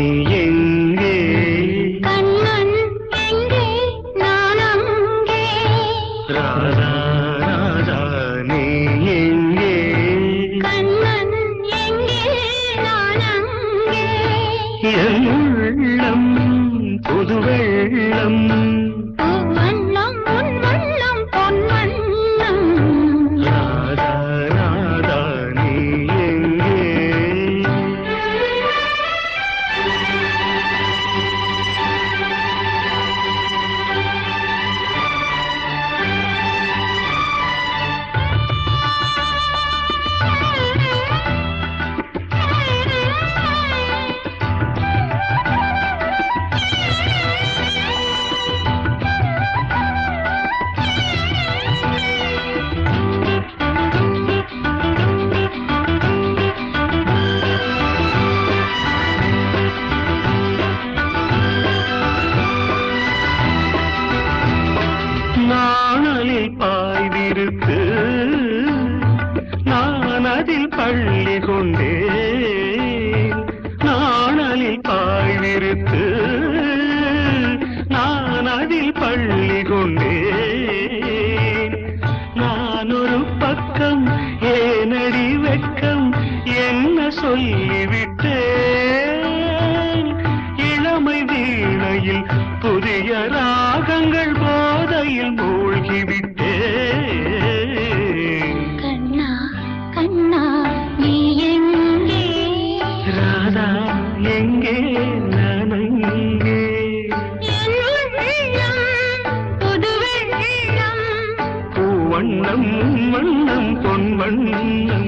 நீ எங்கே? கண்ணன் எங்கே? நான் அங்கே. ராதா ராதா நீ எங்கே? கண்ணன் எங்கே? நான் அங்கே. என் உள்ளம் புது பாய்விருக்கு நான் அதில் பள்ளி கொண்டேன். நாணலில் பாய்விருக்கு நான் அதில் பள்ளி கொண்டேன். நான் ஒரு பக்கம் ஏனடி வெக்கம் என்ன சொல்லிவிட்டேன். இளமை வீணையில் புதிய ராகங்கள் போதையில் மூழ்கிவிட்டு പൊൻമണ്ണും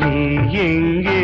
நீ எங்கே